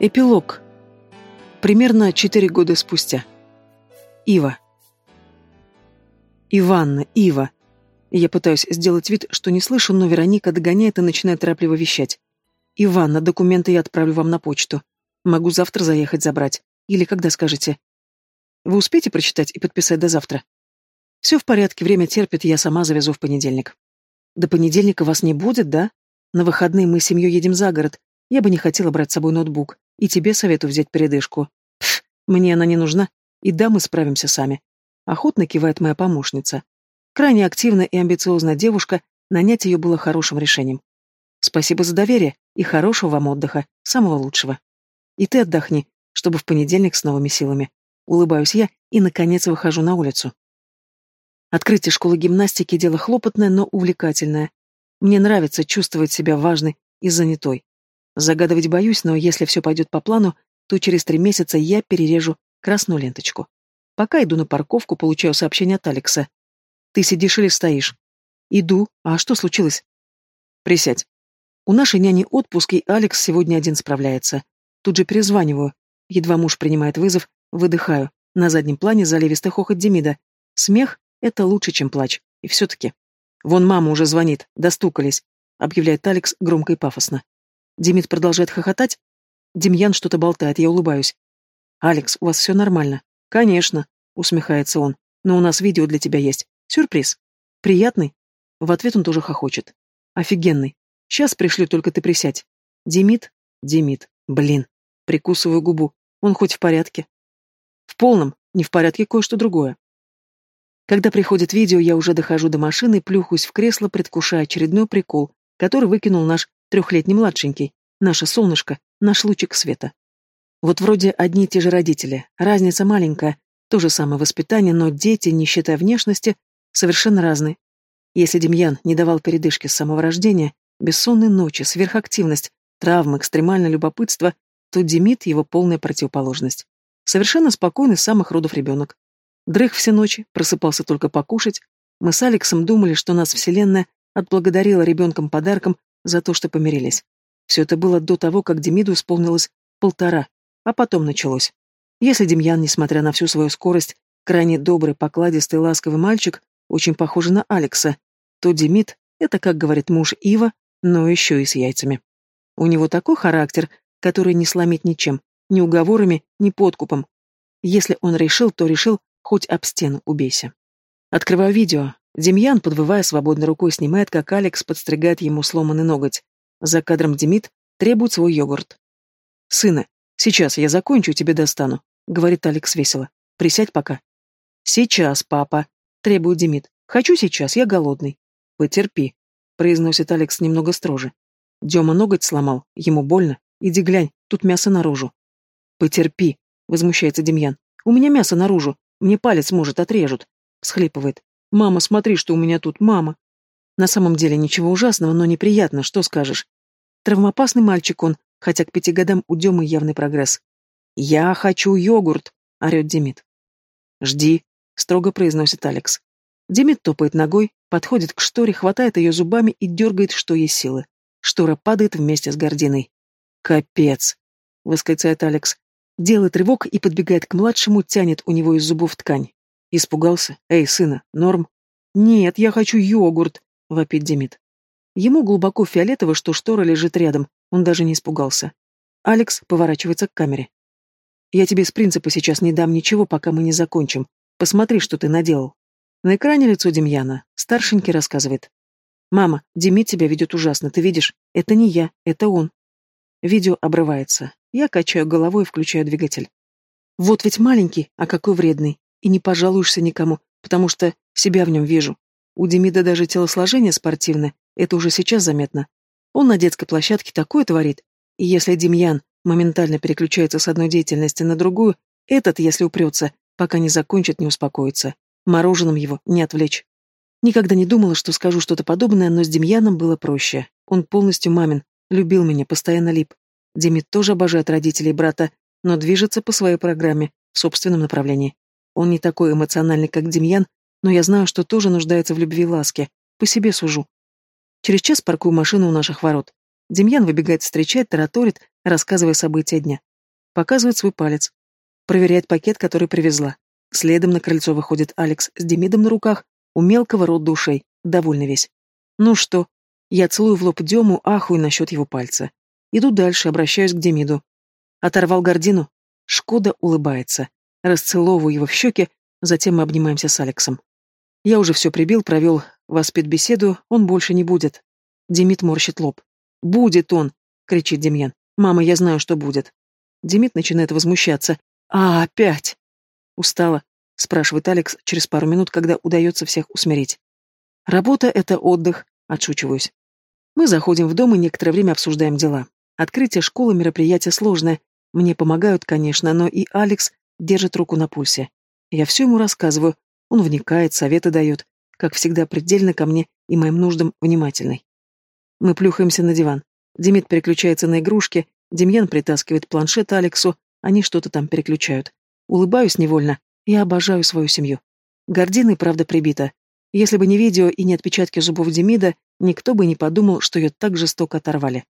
Эпилог. Примерно четыре года спустя. Ива. Иванна, Ива. Я пытаюсь сделать вид, что не слышу, но Вероника догоняет и начинает торопливо вещать. «Иванна, документы я отправлю вам на почту. Могу завтра заехать забрать. Или когда скажете. Вы успеете прочитать и подписать до завтра?» «Все в порядке, время терпит, я сама завезу в понедельник». «До понедельника вас не будет, да? На выходные мы с семьей едем за город. Я бы не хотела брать с собой ноутбук. И тебе советую взять передышку. Пф, мне она не нужна. И да, мы справимся сами». Охотно кивает моя помощница. Крайне активная и амбициозная девушка, нанять ее было хорошим решением. Спасибо за доверие и хорошего вам отдыха, самого лучшего. И ты отдохни, чтобы в понедельник с новыми силами. Улыбаюсь я и, наконец, выхожу на улицу. Открытие школы гимнастики – дело хлопотное, но увлекательное. Мне нравится чувствовать себя важной и занятой. Загадывать боюсь, но если все пойдет по плану, то через три месяца я перережу красную ленточку. Пока иду на парковку, получаю сообщение от Алекса. Ты сидишь или стоишь? Иду. А что случилось? Присядь. У нашей няни отпуск, и Алекс сегодня один справляется. Тут же перезваниваю. Едва муж принимает вызов, выдыхаю. На заднем плане заливистый хохот Демида. Смех — это лучше, чем плач. И все-таки. Вон мама уже звонит, достукались, объявляет Алекс громко и пафосно. Демид продолжает хохотать. Демьян что-то болтает, я улыбаюсь. «Алекс, у вас все нормально?» «Конечно», — усмехается он. «Но у нас видео для тебя есть. Сюрприз. Приятный? В ответ он тоже хохочет. Офигенный. Сейчас пришлю, только ты присядь. Демид? Демид. Блин. Прикусываю губу. Он хоть в порядке? В полном. Не в порядке кое-что другое. Когда приходит видео, я уже дохожу до машины, плюхаюсь в кресло, предвкушая очередной прикол, который выкинул наш трехлетний младшенький, наше солнышко, наш лучик света. Вот вроде одни и те же родители, разница маленькая, то же самое воспитание, но дети, не считая внешности, совершенно разные. Если Демьян не давал передышки с самого рождения, бессонные ночи, сверхактивность, травмы, экстремальное любопытство, то Демид — его полная противоположность. Совершенно спокойный с самых родов ребенок. Дрых все ночи, просыпался только покушать. Мы с Алексом думали, что нас Вселенная отблагодарила ребенком подарком за то, что помирились. Все это было до того, как Демиду исполнилось полтора, а потом началось. Если Демьян, несмотря на всю свою скорость, крайне добрый, покладистый, ласковый мальчик, очень похожий на Алекса, то Демид — это, как говорит муж Ива, но еще и с яйцами. У него такой характер, который не сломить ничем, ни уговорами, ни подкупом. Если он решил, то решил, хоть об стену убейся. Открываю видео. Демьян, подвывая свободной рукой, снимает, как Алекс подстригает ему сломанный ноготь. За кадром Демид требует свой йогурт. «Сына, сейчас я закончу, тебе достану», — говорит Алекс весело. «Присядь пока». «Сейчас, папа», Требует Демид. «Хочу сейчас, я голодный». «Потерпи», — произносит Алекс немного строже. Дема ноготь сломал, ему больно. Иди глянь, тут мясо наружу. «Потерпи», — возмущается Демьян. «У меня мясо наружу, мне палец, может, отрежут», — всхлипывает. «Мама, смотри, что у меня тут, мама». На самом деле ничего ужасного, но неприятно, что скажешь. Травмоопасный мальчик он, хотя к пяти годам у Демы явный прогресс. «Я хочу йогурт», — орет Демид. «Жди», — строго произносит Алекс. Демид топает ногой, подходит к шторе, хватает ее зубами и дергает, что есть силы. Штора падает вместе с гординой. «Капец!» — восклицает Алекс. Делает рывок и подбегает к младшему, тянет у него из зубов ткань. Испугался. «Эй, сына, норм?» «Нет, я хочу йогурт!» — вопит Демид. Ему глубоко фиолетово, что штора лежит рядом, он даже не испугался. Алекс поворачивается к камере. «Я тебе с принципа сейчас не дам ничего, пока мы не закончим. Посмотри, что ты наделал. На экране лицо Демьяна. Старшенький рассказывает. «Мама, Демид тебя ведет ужасно, ты видишь? Это не я, это он». Видео обрывается. Я качаю головой и включаю двигатель. Вот ведь маленький, а какой вредный. И не пожалуешься никому, потому что себя в нем вижу. У Демида даже телосложение спортивное, это уже сейчас заметно. Он на детской площадке такое творит. И если Демьян моментально переключается с одной деятельности на другую, этот, если упрется, Пока не закончит, не успокоится. Мороженым его не отвлечь. Никогда не думала, что скажу что-то подобное, но с Демьяном было проще. Он полностью мамин, любил меня, постоянно лип. Демид тоже обожает родителей брата, но движется по своей программе, в собственном направлении. Он не такой эмоциональный, как Демьян, но я знаю, что тоже нуждается в любви и ласке. По себе сужу. Через час паркую машину у наших ворот. Демьян выбегает встречать, тараторит, рассказывая события дня. Показывает свой палец. Проверяет пакет, который привезла. Следом на крыльцо выходит Алекс с Демидом на руках, у мелкого рот душей, довольно весь. Ну что? Я целую в лоб Дему, ахую насчет его пальца. Иду дальше, обращаюсь к Демиду. Оторвал гордину. Шкода улыбается. Расцеловываю его в щеки, затем мы обнимаемся с Алексом. Я уже все прибил, провел воспитбеседу, он больше не будет. Демид морщит лоб. «Будет он!» — кричит Демьян. «Мама, я знаю, что будет». Демид начинает возмущаться. «А, опять!» «Устала?» — спрашивает Алекс через пару минут, когда удается всех усмирить. «Работа — это отдых», — отшучиваюсь. Мы заходим в дом и некоторое время обсуждаем дела. Открытие школы — мероприятие сложное. Мне помогают, конечно, но и Алекс держит руку на пульсе. Я все ему рассказываю, он вникает, советы дает, как всегда предельно ко мне и моим нуждам внимательный. Мы плюхаемся на диван. Демид переключается на игрушки, Демьян притаскивает планшет Алексу, они что-то там переключают. Улыбаюсь невольно. Я обожаю свою семью. Гординой, правда, прибита. Если бы не видео и не отпечатки зубов Демида, никто бы не подумал, что ее так жестоко оторвали.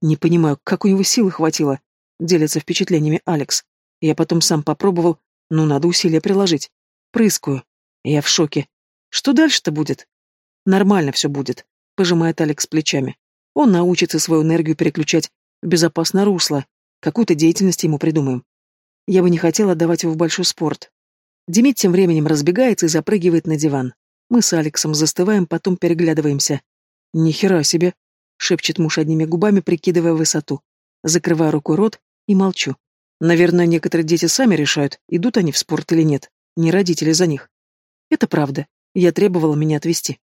Не понимаю, как у него силы хватило. Делится впечатлениями Алекс. Я потом сам попробовал, но надо усилия приложить. Прыскую. Я в шоке. Что дальше-то будет? Нормально все будет, пожимает Алекс плечами. Он научится свою энергию переключать в безопасное русло. Какую-то деятельность ему придумаем. Я бы не хотела отдавать его в большой спорт. Демид тем временем разбегается и запрыгивает на диван. Мы с Алексом застываем, потом переглядываемся. «Ни хера себе!» — шепчет муж одними губами, прикидывая высоту. Закрываю рукой рот и молчу. Наверное, некоторые дети сами решают, идут они в спорт или нет. Не родители за них. Это правда. Я требовала меня отвезти.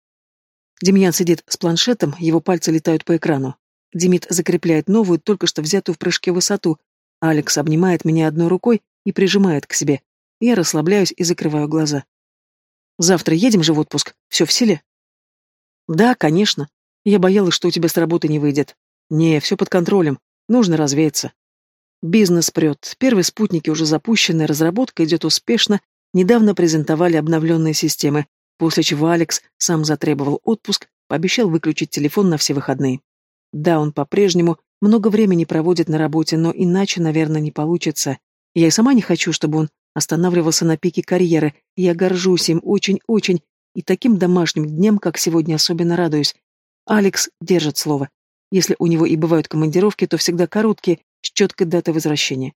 Демьян сидит с планшетом, его пальцы летают по экрану. Демид закрепляет новую, только что взятую в прыжке высоту, Алекс обнимает меня одной рукой и прижимает к себе. Я расслабляюсь и закрываю глаза. Завтра едем же в отпуск. Все в силе? Да, конечно. Я боялась, что у тебя с работы не выйдет. Не, все под контролем. Нужно развеяться. Бизнес прет. Первые спутники уже запущены, разработка идет успешно. Недавно презентовали обновленные системы, после чего Алекс сам затребовал отпуск, пообещал выключить телефон на все выходные. Да, он по-прежнему много времени проводит на работе, но иначе, наверное, не получится. Я и сама не хочу, чтобы он останавливался на пике карьеры, я горжусь им очень-очень, и таким домашним днем, как сегодня, особенно радуюсь. Алекс держит слово. Если у него и бывают командировки, то всегда короткие, с четкой датой возвращения.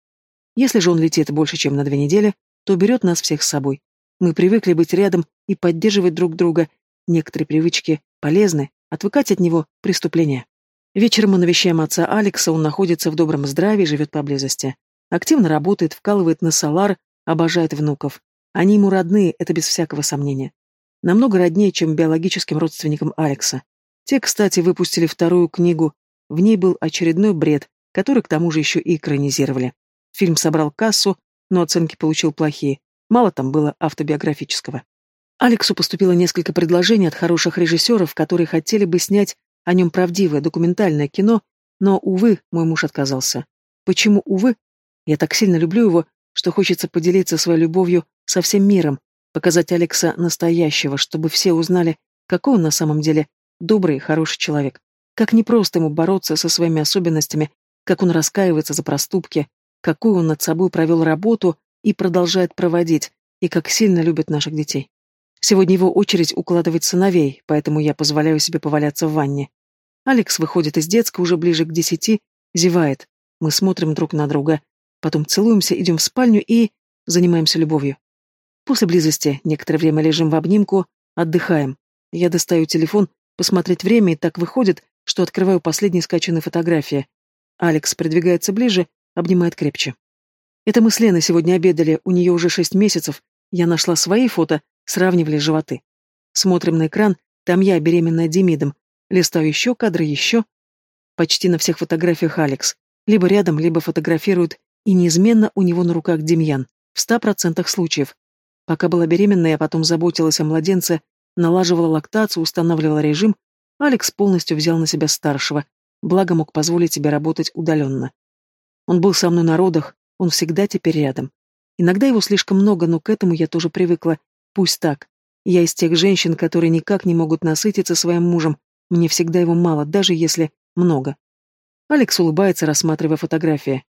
Если же он летит больше, чем на две недели, то берет нас всех с собой. Мы привыкли быть рядом и поддерживать друг друга. Некоторые привычки полезны, отвыкать от него – преступление. Вечером мы навещаем отца Алекса, он находится в добром здравии, живет поблизости. Активно работает, вкалывает на салар, обожает внуков. Они ему родные, это без всякого сомнения. Намного роднее, чем биологическим родственникам Алекса. Те, кстати, выпустили вторую книгу. В ней был очередной бред, который к тому же еще и экранизировали. Фильм собрал кассу, но оценки получил плохие. Мало там было автобиографического. Алексу поступило несколько предложений от хороших режиссеров, которые хотели бы снять о нем правдивое документальное кино, но, увы, мой муж отказался. Почему, увы? Я так сильно люблю его, что хочется поделиться своей любовью со всем миром, показать Алекса настоящего, чтобы все узнали, какой он на самом деле добрый и хороший человек. Как непросто ему бороться со своими особенностями, как он раскаивается за проступки, какую он над собой провел работу и продолжает проводить, и как сильно любит наших детей. Сегодня его очередь укладывать сыновей, поэтому я позволяю себе поваляться в ванне. Алекс выходит из детской уже ближе к десяти, зевает. Мы смотрим друг на друга, потом целуемся, идем в спальню и занимаемся любовью. После близости некоторое время лежим в обнимку, отдыхаем. Я достаю телефон, посмотреть время, и так выходит, что открываю последние скачанные фотографии. Алекс придвигается ближе, обнимает крепче. Это мы с Леной сегодня обедали, у нее уже шесть месяцев. Я нашла свои фото, сравнивали животы. Смотрим на экран, там я, беременная Демидом, Листаю еще кадры, еще. Почти на всех фотографиях Алекс. Либо рядом, либо фотографируют, и неизменно у него на руках Демьян. В ста процентах случаев. Пока была беременна, я потом заботилась о младенце, налаживала лактацию, устанавливала режим. Алекс полностью взял на себя старшего, благо мог позволить себе работать удаленно. Он был со мной на родах, он всегда теперь рядом. Иногда его слишком много, но к этому я тоже привыкла. Пусть так. Я из тех женщин, которые никак не могут насытиться своим мужем, мне всегда его мало, даже если много. Алекс улыбается, рассматривая фотографии.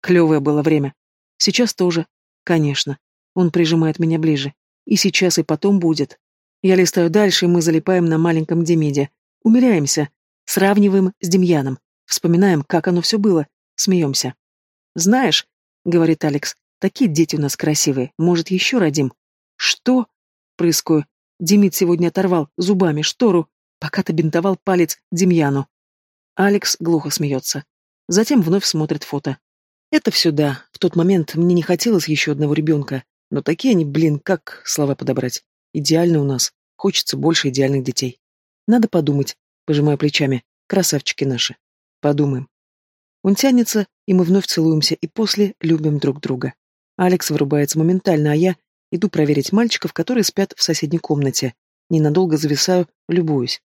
Клевое было время. Сейчас тоже. Конечно. Он прижимает меня ближе. И сейчас, и потом будет. Я листаю дальше, и мы залипаем на маленьком Демиде. Умиляемся. Сравниваем с Демьяном. Вспоминаем, как оно все было. Смеемся. «Знаешь», — говорит Алекс, — «такие дети у нас красивые. Может, еще родим?» «Что?» — прыскаю. Демид сегодня оторвал зубами штору, пока ты бинтовал палец Демьяну. Алекс глухо смеется. Затем вновь смотрит фото. Это все да. В тот момент мне не хотелось еще одного ребенка. Но такие они, блин, как слова подобрать. Идеально у нас. Хочется больше идеальных детей. Надо подумать, пожимая плечами. Красавчики наши. Подумаем. Он тянется, и мы вновь целуемся, и после любим друг друга. Алекс вырубается моментально, а я иду проверить мальчиков, которые спят в соседней комнате. Ненадолго зависаю, любуюсь.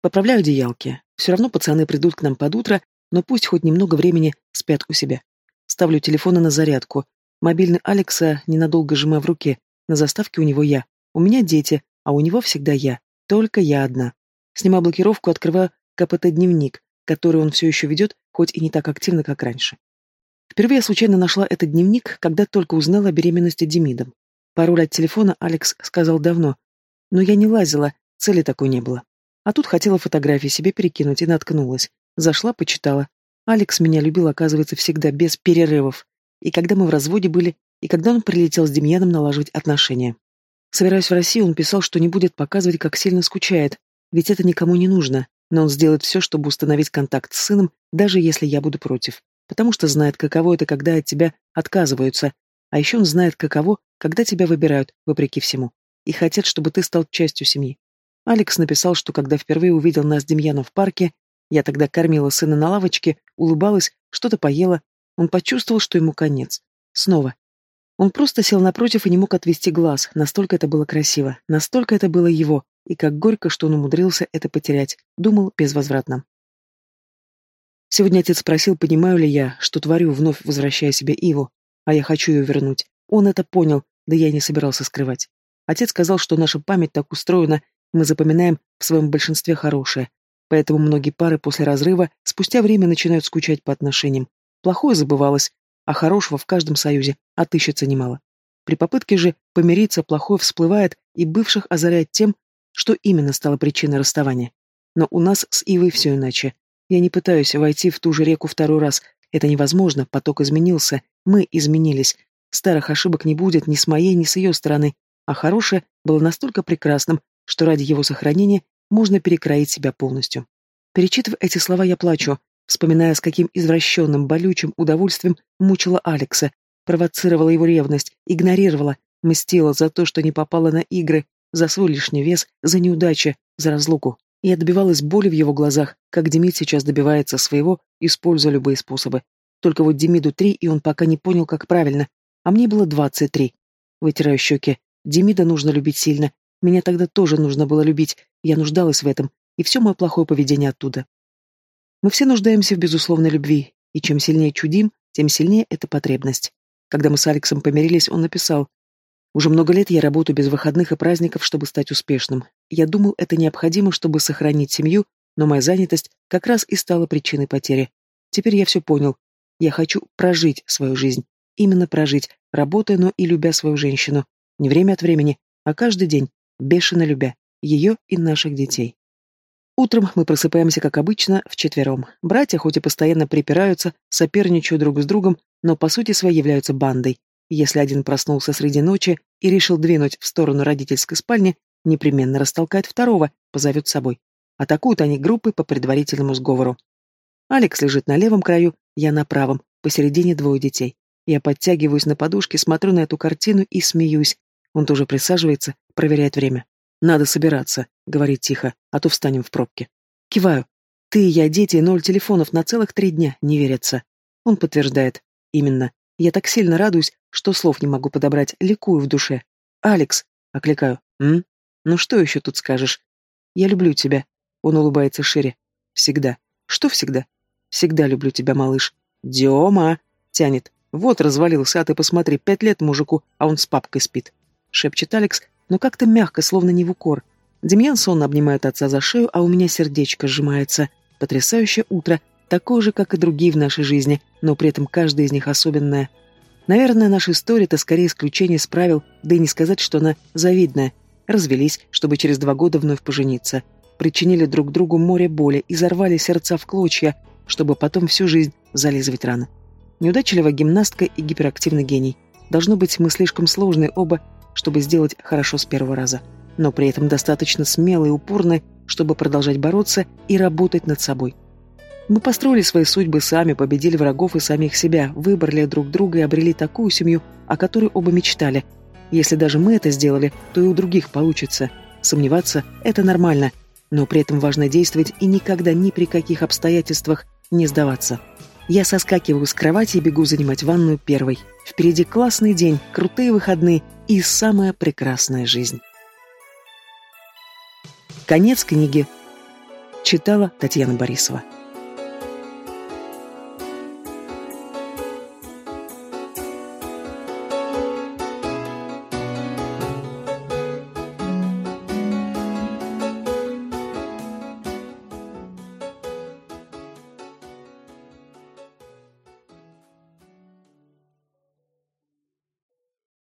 Поправляю одеялки. Все равно пацаны придут к нам под утро, но пусть хоть немного времени спят у себя. Ставлю телефоны на зарядку. Мобильный Алекса ненадолго сжимаю в руке. На заставке у него я. У меня дети, а у него всегда я. Только я одна. Снимаю блокировку, открываю КПТ-дневник, который он все еще ведет, хоть и не так активно, как раньше. Впервые я случайно нашла этот дневник, когда только узнала о беременности Демидом. Пароль от телефона Алекс сказал давно, но я не лазила, цели такой не было. А тут хотела фотографии себе перекинуть и наткнулась. Зашла, почитала. Алекс меня любил, оказывается, всегда, без перерывов. И когда мы в разводе были, и когда он прилетел с Демьяном налаживать отношения. Собираясь в Россию, он писал, что не будет показывать, как сильно скучает, ведь это никому не нужно, но он сделает все, чтобы установить контакт с сыном, даже если я буду против, потому что знает, каково это, когда от тебя отказываются, а еще он знает, каково, когда тебя выбирают, вопреки всему, и хотят, чтобы ты стал частью семьи. Алекс написал, что когда впервые увидел нас с Демьяном в парке, я тогда кормила сына на лавочке, улыбалась, что-то поела, он почувствовал, что ему конец. Снова. Он просто сел напротив и не мог отвести глаз, настолько это было красиво, настолько это было его, и как горько, что он умудрился это потерять, думал безвозвратно. Сегодня отец спросил, понимаю ли я, что творю, вновь возвращая себе Иву, а я хочу ее вернуть. Он это понял, да я и не собирался скрывать. Отец сказал, что наша память так устроена, мы запоминаем в своем большинстве хорошее, поэтому многие пары после разрыва спустя время начинают скучать по отношениям. Плохое забывалось, а хорошего в каждом союзе отыщется немало. При попытке же помириться плохое всплывает и бывших озаряет тем, что именно стало причиной расставания. Но у нас с Ивой все иначе. Я не пытаюсь войти в ту же реку второй раз. Это невозможно, поток изменился, мы изменились. Старых ошибок не будет ни с моей, ни с ее стороны, а хорошее было настолько прекрасным, что ради его сохранения можно перекроить себя полностью. Перечитывая эти слова, я плачу, вспоминая, с каким извращенным, болючим удовольствием мучила Алекса, провоцировала его ревность, игнорировала, мстила за то, что не попала на игры, за свой лишний вес, за неудачи, за разлуку. И отбивалась боль в его глазах, как Демид сейчас добивается своего, используя любые способы. Только вот Демиду три, и он пока не понял, как правильно. А мне было двадцать три. Вытираю щеки. Демида нужно любить сильно. Меня тогда тоже нужно было любить. Я нуждалась в этом. И все мое плохое поведение оттуда. Мы все нуждаемся в безусловной любви. И чем сильнее чудим, тем сильнее эта потребность. Когда мы с Алексом помирились, он написал, «Уже много лет я работаю без выходных и праздников, чтобы стать успешным. Я думал, это необходимо, чтобы сохранить семью, но моя занятость как раз и стала причиной потери. Теперь я все понял. Я хочу прожить свою жизнь. Именно прожить, работая, но и любя свою женщину. Не время от времени, а каждый день, бешено любя ее и наших детей. Утром мы просыпаемся, как обычно, вчетвером. Братья, хоть и постоянно припираются, соперничают друг с другом, но по сути своей являются бандой. Если один проснулся среди ночи и решил двинуть в сторону родительской спальни, непременно растолкает второго, позовет с собой. Атакуют они группы по предварительному сговору. Алекс лежит на левом краю, я на правом, посередине двое детей. Я подтягиваюсь на подушке, смотрю на эту картину и смеюсь. Он тоже присаживается, проверяет время. «Надо собираться», — говорит тихо, — «а то встанем в пробке». Киваю. «Ты, я, дети, ноль телефонов на целых три дня, не верится». Он подтверждает. «Именно. Я так сильно радуюсь, что слов не могу подобрать, ликую в душе. «Алекс!» — окликаю. «М? Ну что еще тут скажешь?» «Я люблю тебя». Он улыбается шире. «Всегда». «Что всегда?» «Всегда люблю тебя, малыш». «Дема!» — тянет. «Вот развалился, а ты посмотри, пять лет мужику, а он с папкой спит», — шепчет Алекс, но как-то мягко, словно не в укор. Демьян сонно обнимает отца за шею, а у меня сердечко сжимается. Потрясающее утро, такое же, как и другие в нашей жизни, но при этом каждая из них особенная. Наверное, наша история — это скорее исключение из правил, да и не сказать, что она завидная. Развелись, чтобы через два года вновь пожениться. Причинили друг другу море боли и зарвали сердца в клочья, чтобы потом всю жизнь зализывать раны. Неудачливая гимнастка и гиперактивный гений. Должно быть, мы слишком сложные оба, чтобы сделать хорошо с первого раза. Но при этом достаточно смелые и упорные, чтобы продолжать бороться и работать над собой. Мы построили свои судьбы сами, победили врагов и самих себя, выбрали друг друга и обрели такую семью, о которой оба мечтали. Если даже мы это сделали, то и у других получится. Сомневаться – это нормально, но при этом важно действовать и никогда ни при каких обстоятельствах не сдаваться. Я соскакиваю с кровати и бегу занимать ванную первой. Впереди классный день, крутые выходные и самая прекрасная жизнь. Конец книги. Читала Татьяна Борисова.